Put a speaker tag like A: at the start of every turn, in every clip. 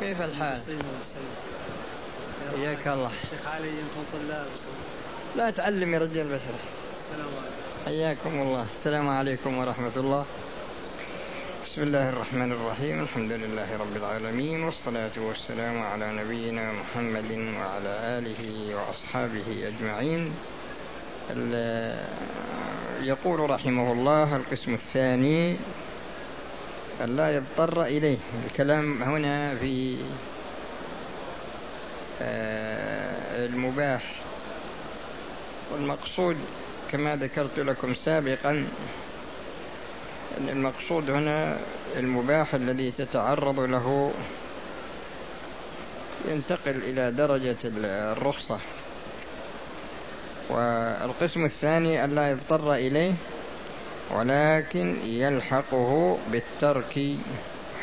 A: كيف الحال؟ حياك الله.
B: الشيخ علي يمكن طلاب.
A: لا تعلم يا رجال بشر
B: السلام عليكم.
A: حياكم الله. السلام عليكم ورحمة الله. بسم الله الرحمن الرحيم. الحمد لله رب العالمين والصلاة والسلام على نبينا محمد وعلى آله وأصحابه أجمعين. يقول رحمه الله القسم الثاني ألا يضطر إليه. الكلام هنا في آه، المباح. والمقصود كما ذكرت لكم سابقا أن المقصود هنا المباح الذي تتعرض له ينتقل إلى درجة الرخصة. والقسم الثاني ألا يضطر إليه ولكن يلحقه بالترك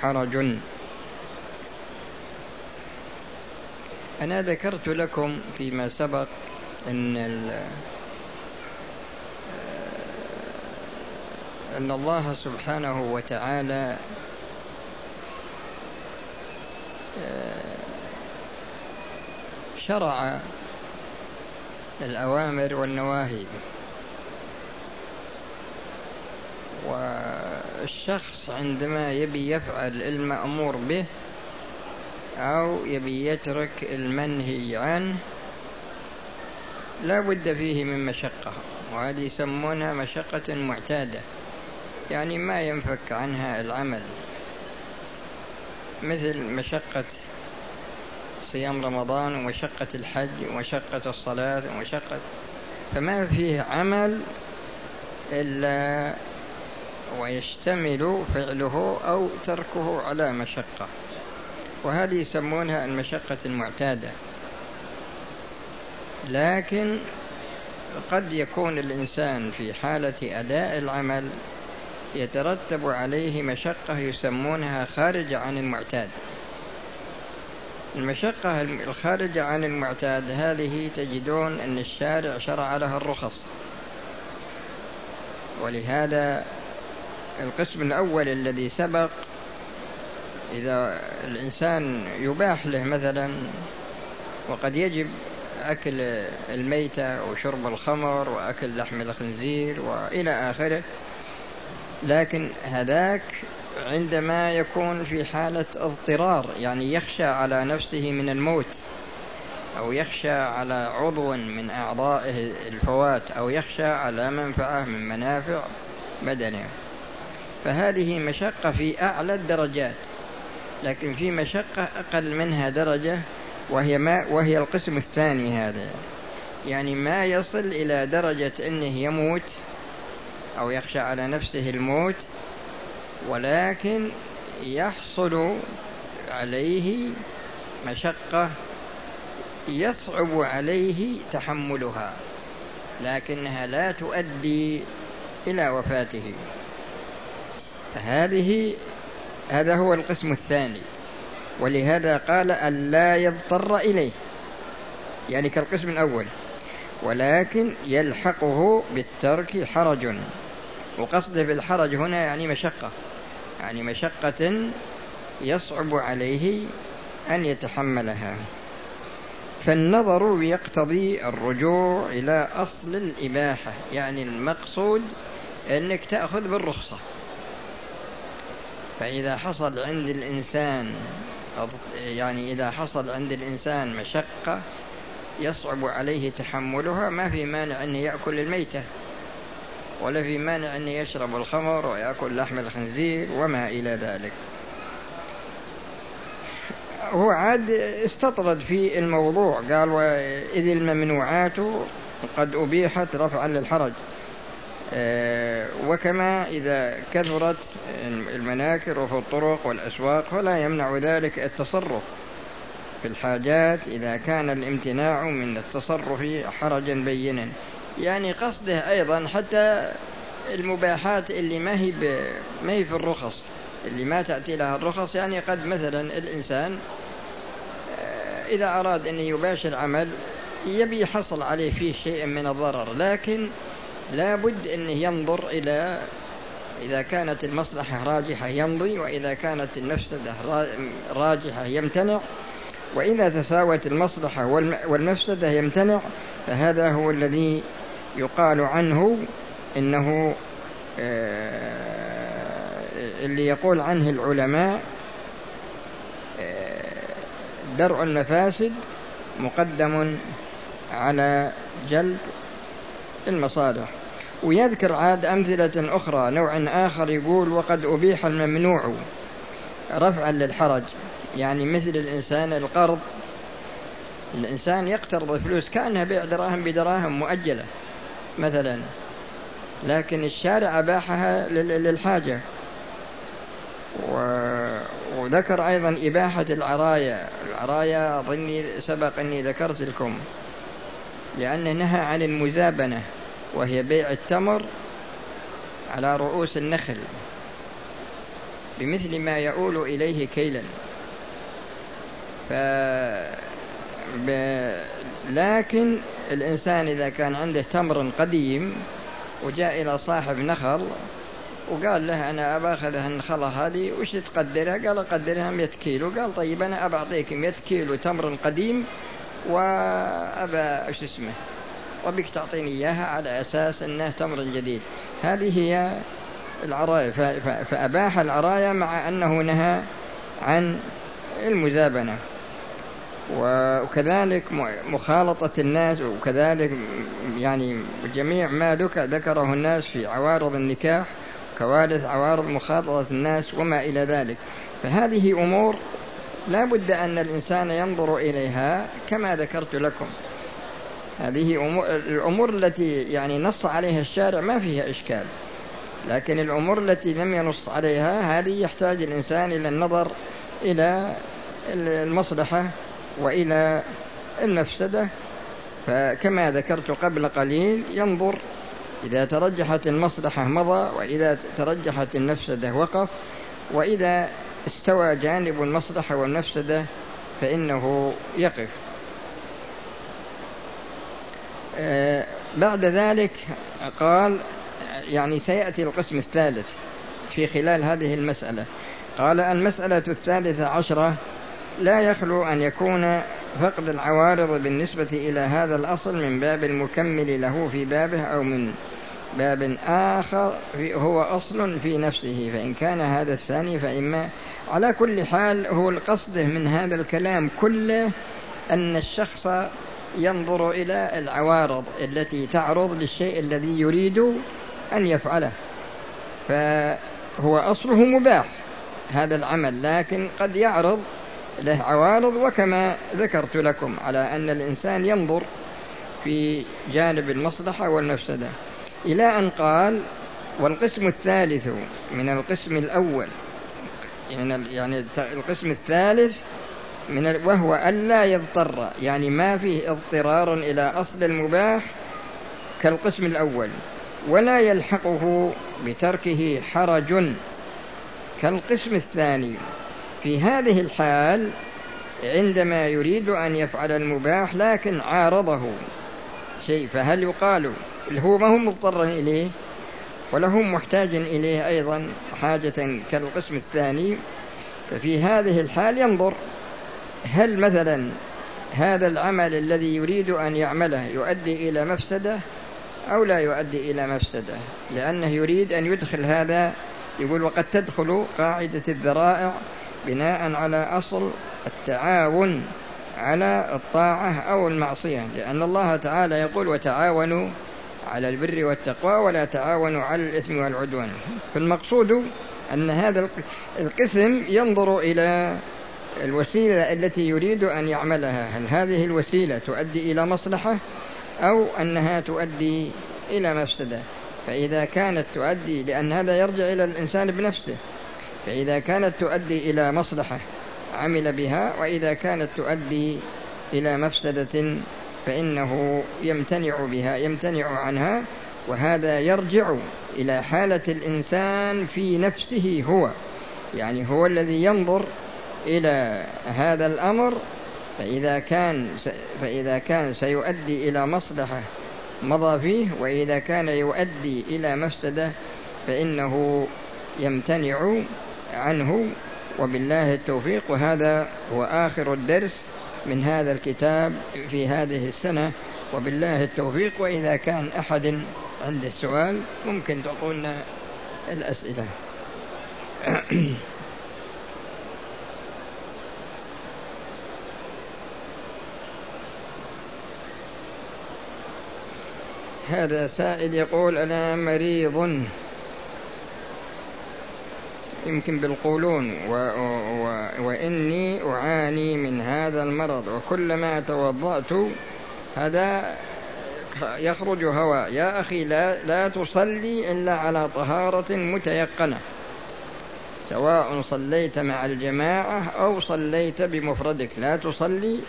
A: حرج. أنا ذكرت لكم فيما سبق أن أن الله سبحانه وتعالى شرع الأوامر والنواهي. والشخص عندما يبي يفعل المأمور به أو يبي يترك المنهي عنه لا بد فيه من مشقة وهذه يسمونها مشقة معتادة يعني ما ينفك عنها العمل. مثل مشقة صيام رمضان ومشقة الحج ومشقة الصلاة ومشقة فما فيه عمل إلا ويشتمل فعله أو تركه على مشقة. وهذه يسمونها المشقة المعتادة. لكن قد يكون الإنسان في حالة أداء العمل يترتب عليه مشقة يسمونها خارجة عن المعتاد. المشقة الخارجة عن المعتاد هذه تجدون أن الشارع شرع لها الرخص. ولهذا القسم الأول الذي سبق إذا الإنسان يباح له مثلا وقد يجب أكل الميتة وشرب الخمر وأكل لحم الخنزير وإلى آخره. لكن هذاك عندما يكون في حالة اضطرار يعني يخشى على نفسه من الموت أو يخشى على عضو من أعضائه الفوات أو يخشى على منفعة من منافع بدنه. فهذه مشقة في أعلى الدرجات لكن في مشقة أقل منها درجة وهي ما وهي القسم الثاني هذا. يعني ما يصل إلى درجة أنه يموت أو يخشى على نفسه الموت ولكن يحصل عليه مشقة يصعب عليه تحملها لكنها لا تؤدي إلى وفاته. هذه هذا هو القسم الثاني. ولهذا قال ألا يضطر إليه. يعني كالقسم الأول. ولكن يلحقه بالترك حرج. وقصده بالحرج هنا يعني مشقة. يعني مشقة يصعب عليه أن يتحملها. فالنظر يقتضي الرجوع إلى أصل الإباحة. يعني المقصود أنك تأخذ بالرخصة. فإذا حصل عند الإنسان يعني إذا حصل عند الإنسان مشقة يصعب عليه تحملها ما في مانع أن يأكل الميتة ولا في مانع أن يشرب الخمر ويأكل لحم الخنزير وما إلى ذلك. هو عاد استطرد في الموضوع قال وإذ الممنوعات قد أبيحت رفعا للحرج. وكما إذا كثرت المناكر وفي الطرق والأسواق فلا يمنع ذلك التصرف في الحاجات إذا كان الامتناع من التصرف حرجا بينا. يعني قصده أيضا حتى المباحات اللي ما هي ما هي في الرخص اللي ما تأتي لها الرخص. يعني قد مثلا الإنسان آه، إذا أراد أن يباشر عمل يبي يحصل عليه فيه شيء من الضرر لكن لا بد أنه ينظر إلى إذا كانت المصلحة راجحة يمضي وإذا كانت المفسدة راجحة يمتنع وإذا تساوت المصلحة والمفسدة يمتنع فهذا هو الذي يقال عنه إنه آه، اللي يقول عنه العلماء آه، درء المفاسد مقدم على جلب المصالح. ويذكر عاد أمثلة أخرى نوع آخر يقول وقد أبيح الممنوع رفعا للحرج. يعني مثل الإنسان القرض الإنسان يقترض فلوس كأنها بيع دراهم بدراهم مؤجلة مثلا لكن الشارع أباحها للحاجة. وذكر أيضا إباحة العرايا العرايا أظني سبق أني ذكرت لكم لأنه نهى عن المزابنة وهي بيع التمر على رؤوس النخل بمثل ما يؤول إليه كيلا. ف ب... لكن الإنسان إذا كان عنده تمر قديم وجاء إلى صاحب نخل وقال له أنا أبى أخذ النخلة هذه وش تقدرها؟ قال أقدرها 100 كيلو. قال طيب أنا أبى أعطيك 100 كيلو تمر قديم وأبى وش اسمه؟ وبك تعطيني إياها على أساس أنه تمر جديد. هذه هي العراية فأباح العراية مع أنه نهى عن المزابنة وكذلك مخالطة الناس وكذلك يعني جميع ما ذكره الناس في عوارض النكاح كوارث عوارض مخالطة الناس وما إلى ذلك. فهذه أمور لا بد أن الإنسان ينظر إليها كما ذكرت لكم. هذه أمور الأمور التي يعني نص عليها الشارع ما فيها إشكال. لكن الأمور التي لم ينص عليها هذه يحتاج الإنسان إلى النظر إلى المصلحة وإلى المفسدة. فكما ذكرت قبل قليل ينظر إذا ترجحت المصلحة مضى وإذا ترجحت المفسدة وقف. وإذا استوى جانب المصلحة والمفسدة فإنه يقف. بعد ذلك قال يعني سيأتي القسم الثالث في خلال هذه المسألة. قال المسألة الثالثة عشرة لا يخلو أن يكون فقد العوارض بالنسبة إلى هذا الأصل من باب المكمل له في بابه أو من باب آخر هو أصل في نفسه. فإن كان هذا الثاني فإما على كل حال هو القصد من هذا الكلام كله أن الشخص ينظر إلى العوارض التي تعرض للشيء الذي يريد أن يفعله فهو أصله مباح هذا العمل لكن قد يعرض له عوارض وكما ذكرت لكم على أن الإنسان ينظر في جانب المصلحة والمفسدة. إلى أن قال والقسم الثالث من القسم الأول يعني يعني القسم الثالث من وهو ألا يضطر يعني ما فيه اضطرار إلى أصل المباح كالقسم الأول ولا يلحقه بتركه حرج كالقسم الثاني. في هذه الحال عندما يريد أن يفعل المباح لكن عارضه شيء فهل يقال؟ هو ما هو مضطر إليه ولا هو محتاج إليه أيضا حاجة كالقسم الثاني. ففي هذه الحال ينظر. هل مثلا هذا العمل الذي يريد أن يعمله يؤدي إلى مفسدة أو لا يؤدي إلى مفسدة؟ لأنه يريد أن يدخل هذا يقول وقد تدخل قاعدة الذرائع بناء على أصل التعاون على الطاعة أو المعصية لأن الله تعالى يقول وتعاونوا على البر والتقوى ولا تعاونوا على الإثم والعدوان. فالمقصود أن هذا القسم ينظر إلى الوسيلة التي يريد أن يعملها هل هذه الوسيلة تؤدي إلى مصلحة أو أنها تؤدي إلى مفسدة؟ فإذا كانت تؤدي لأن هذا يرجع إلى الإنسان بنفسه. فإذا كانت تؤدي إلى مصلحة عمل بها وإذا كانت تؤدي إلى مفسدة فإنه يمتنع بها يمتنع عنها وهذا يرجع إلى حالة الإنسان في نفسه هو. يعني هو الذي ينظر إلى هذا الأمر فإذا كان فإذا كان سيؤدي إلى مصلحة مضى فيه وإذا كان يؤدي إلى مفسدة فإنه يمتنع عنه. وبالله التوفيق. وهذا هو آخر الدرس من هذا الكتاب في هذه السنة. وبالله التوفيق. وإذا كان أحد عنده سؤال ممكن تعطونا الأسئلة. هذا سائل يقول أنا مريض. يمكن بالقولون و و وإني أعاني من هذا المرض وكلما توضأت هذا يخرج هواء يا أخي لا, لا تصلي إلا على طهارة متيقنة سواء صليت مع الجماعة أو صليت بمفردك. لا تصلي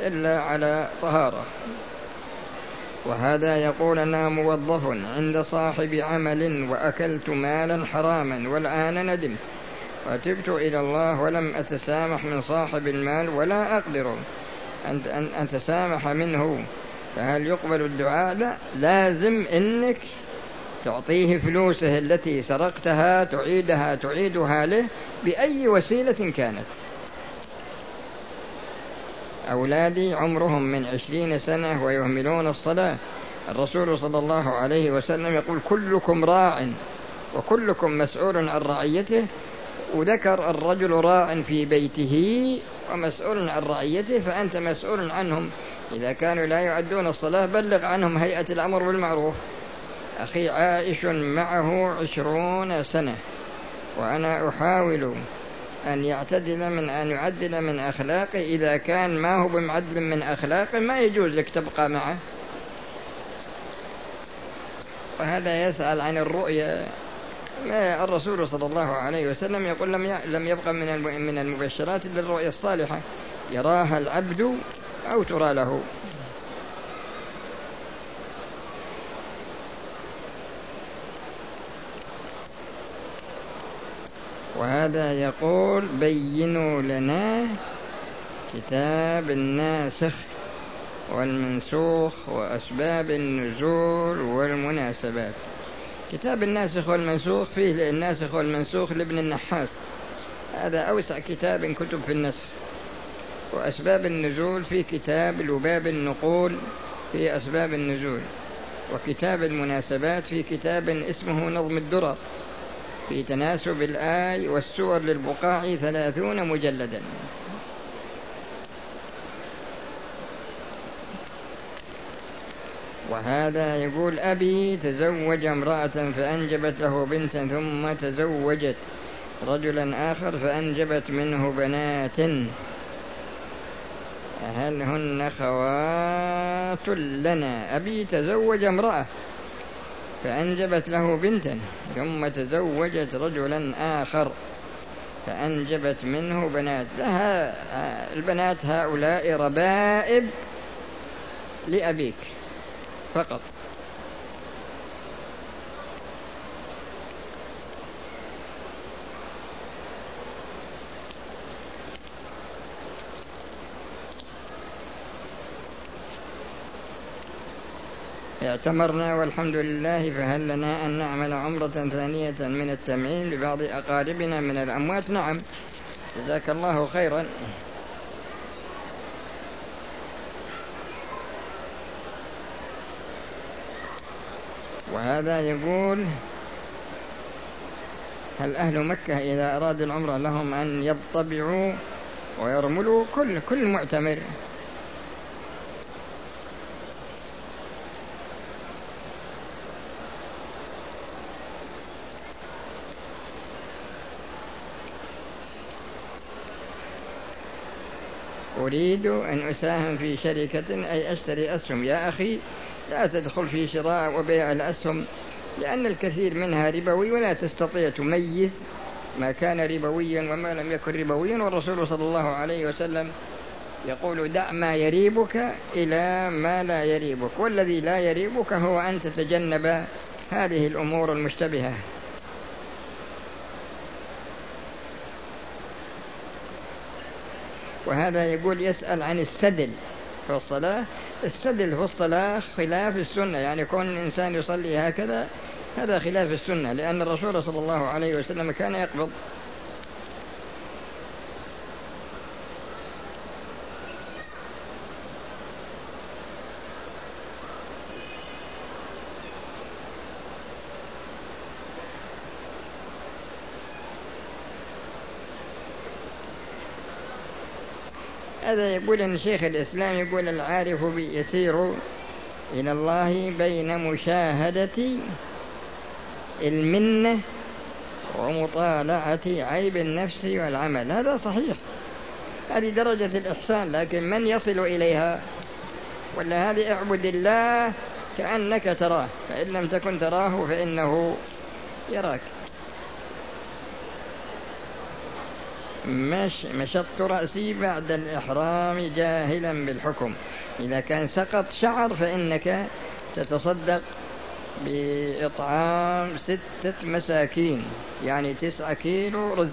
A: إلا على طهارة. وهذا يقول أنا موظف عند صاحب عمل وأكلت مالا حراما والآن ندمت. وتبت إلى الله ولم أتسامح من صاحب المال ولا أقدر أن أتسامح منه. فهل يقبل الدعاء؟ لا لازم إنك تعطيه فلوسه التي سرقتها تعيدها تعيدها له بأي وسيلة كانت. أولادي عمرهم من عشرين سنة ويهملون الصلاة. الرسول صلى الله عليه وسلم يقول كلكم راع وكلكم مسؤول عن رعيته وذكر الرجل راع في بيته ومسؤول عن رعيته فأنت مسؤول عنهم. إذا كانوا لا يعدون الصلاة بلغ عنهم هيئة الأمر بالمعروف. أخي عائش معه عشرون سنة وأنا أحاول أن يعتدل من أن يعدل من أخلاقه. إذا كان ما هو بمعدل من أخلاقه ما يجوز لك تبقى معه. وهذا يسأل عن الرؤيا ما الرسول صلى الله عليه وسلم يقول لم لم يبقى من من المبشرات إلا الرؤيا الصالحة. يراها العبد أو ترى له. وهذا يقول بينوا لنا كتاب الناسخ والمنسوخ وأسباب النزول والمناسبات. كتاب الناسخ والمنسوخ فيه الناسخ والمنسوخ لابن النحاس. هذا أوسع كتاب كتب في النسخ. وأسباب النزول في كتاب لباب النقول في أسباب النزول. وكتاب المناسبات في كتاب اسمه نظم الدرر. في تناسب الآي والسور للبقاع ثلاثون مجلدا. وهذا يقول أبي تزوج امرأة فأنجبت له بنتا ثم تزوجت رجلا آخر فأنجبت منه بنات. هل هن خوات لنا. أبي تزوج امرأة فأنجبت له بنتا ثم تزوجت رجلا آخر. فأنجبت منه بنات. لها البنات هؤلاء ربائب لأبيك فقط. اعتمرنا والحمد لله فهل لنا أن نعمل عمرة ثانية من التمعين لبعض أقاربنا من الأموات؟ نعم. جزاك الله خيرا. وهذا يقول هل أهل مكة إذا أرادوا العمرة لهم أن يطبعوا ويرملوا؟ كل كل معتمر. أريد أن أساهم في شركة أي أشتري أسهم. يا أخي لا تدخل في شراء وبيع الأسهم لأن الكثير منها ربوي ولا تستطيع تميز ما كان ربويا وما لم يكن ربويا. والرسول صلى الله عليه وسلم يقول دع ما يريبك إلى ما لا يريبك والذي لا يريبك هو أن تتجنب هذه الأمور المشتبهة. وهذا يقول يسأل عن السدل في الصلاة. السدل في الصلاة خلاف السنة يعني كون الإنسان يصلي هكذا هذا خلاف السنة لأن الرسول صلى الله عليه وسلم كان يقبض. هذا يقول أن شيخ الإسلام يقول العارف يسير إلى الله بين مشاهدة المنة ومطالعة عيب النفس والعمل. هذا صحيح. هذه درجة الإحسان لكن من يصل إليها؟ ولا هذه اعبد الله كأنك تراه فإن لم تكن تراه فإنه يراك. مش مشطت رأسي بعد الإحرام جاهلا بالحكم. إذا كان سقط شعر فإنك تتصدق بإطعام ستة مساكين يعني تسعة كيلو رز.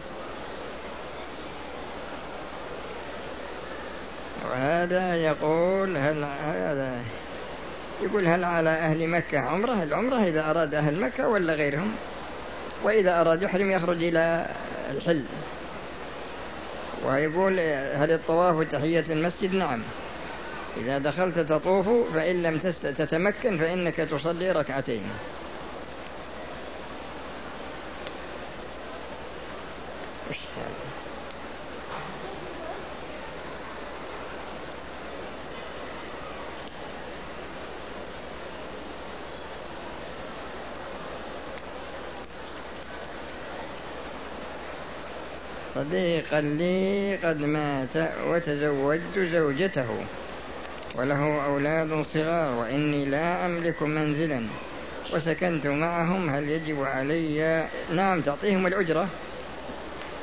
A: وهذا يقول هل هذا يقول هل على أهل مكة عمرة؟ العمرة إذا أراد أهل مكة ولا غيرهم؟ وإذا أراد يحرم يخرج إلى الحل. ويقول هل الطواف تحية المسجد؟ نعم. إذا دخلت تطوف فإن لم تتمكن فإنك تصلي ركعتين. صديقا لي قد مات وتزوجت زوجته وله أولاد صغار وإني لا أملك منزلا. وسكنت معهم هل يجب علي؟ نعم تعطيهم الأجرة.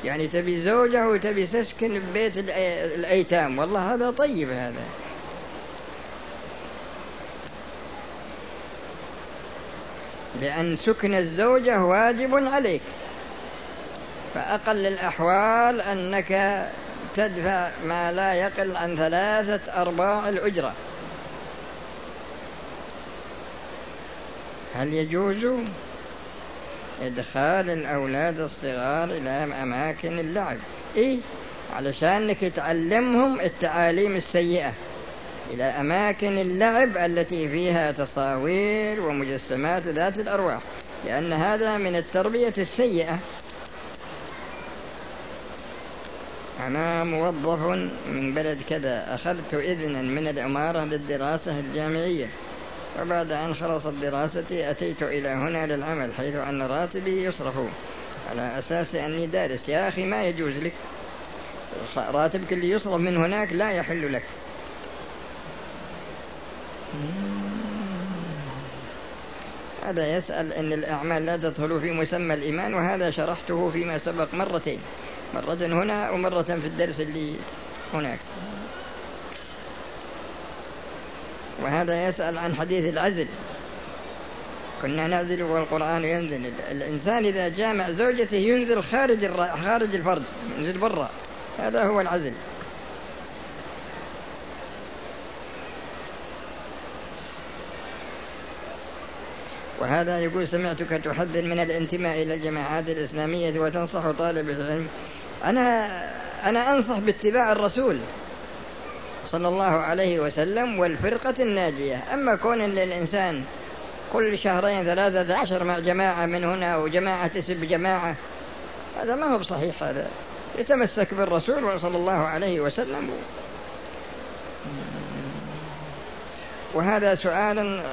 A: يعني تبي زوجة وتبي تسكن ببيت الأيتام. والله هذا طيب هذا. لأن سكن الزوجة واجب عليك. فأقل الأحوال أنك تدفع ما لا يقل عن ثلاثة أرباع الأجرة. هل يجوز إدخال الأولاد الصغار إلى أماكن اللعب؟ إيه علشانك تعلمهم التعاليم السيئة. إلى أماكن اللعب التي فيها تصاوير ومجسمات ذات الأرواح لأن هذا من التربية السيئة. أنا موظف من بلد كذا. أخذت إذنا من الإمارة للدراسة الجامعية. وبعد أن خلصت دراستي أتيت إلى هنا للعمل حيث أن راتبي يصرف. على أساس أني دارس. يا أخي ما يجوز لك. راتبك اللي يصرف من هناك لا يحل لك. هذا يسأل أن الأعمال لا تدخل في مسمى الإيمان وهذا شرحته فيما سبق مرتين. مرة هنا ومرة في الدرس اللي هناك. وهذا يسأل عن حديث العزل. كنا نعزل والقرآن ينزل. الإنسان إذا جامع زوجته ينزل خارج خارج الفرد ينزل برا. هذا هو العزل. وهذا يقول سمعتك تحذر من الانتماء إلى الجماعات الإسلامية وتنصح طالب العلم أنا أنا أنصح باتباع الرسول صلى الله عليه وسلم والفرقة الناجية. أما كون للإنسان كل شهرين ثلاثة عشر مع جماعة من هنا وجماعة تسب جماعة هذا ما هو بصحيح هذا يتمسك بالرسول صلى الله عليه وسلم. وهذا سؤال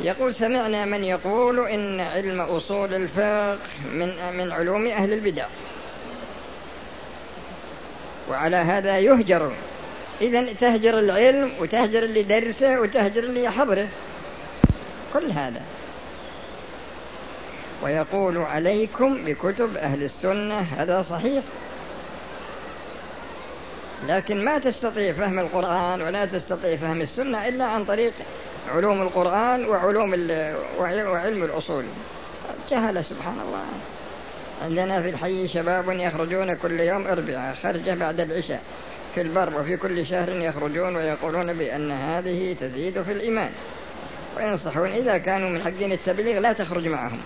A: يقول سمعنا من يقول إن علم أصول الفقه من من علوم أهل البدع. وعلى هذا يهجر. إذا تهجر العلم وتهجر اللي درسه وتهجر اللي يحضره كل هذا. ويقول عليكم بكتب أهل السنة هذا صحيح. لكن ما تستطيع فهم القرآن ولا تستطيع فهم السنة إلا عن طريق علوم القرآن وعلوم وعلم الأصول. جهل سبحان الله عندنا في الحي شباب يخرجون كل يوم أربعة خرجة بعد العشاء. في البر وفي كل شهر يخرجون ويقولون بأن هذه تزيد في الإيمان. وينصحون إذا كانوا من حقين التبليغ لا تخرج معهم.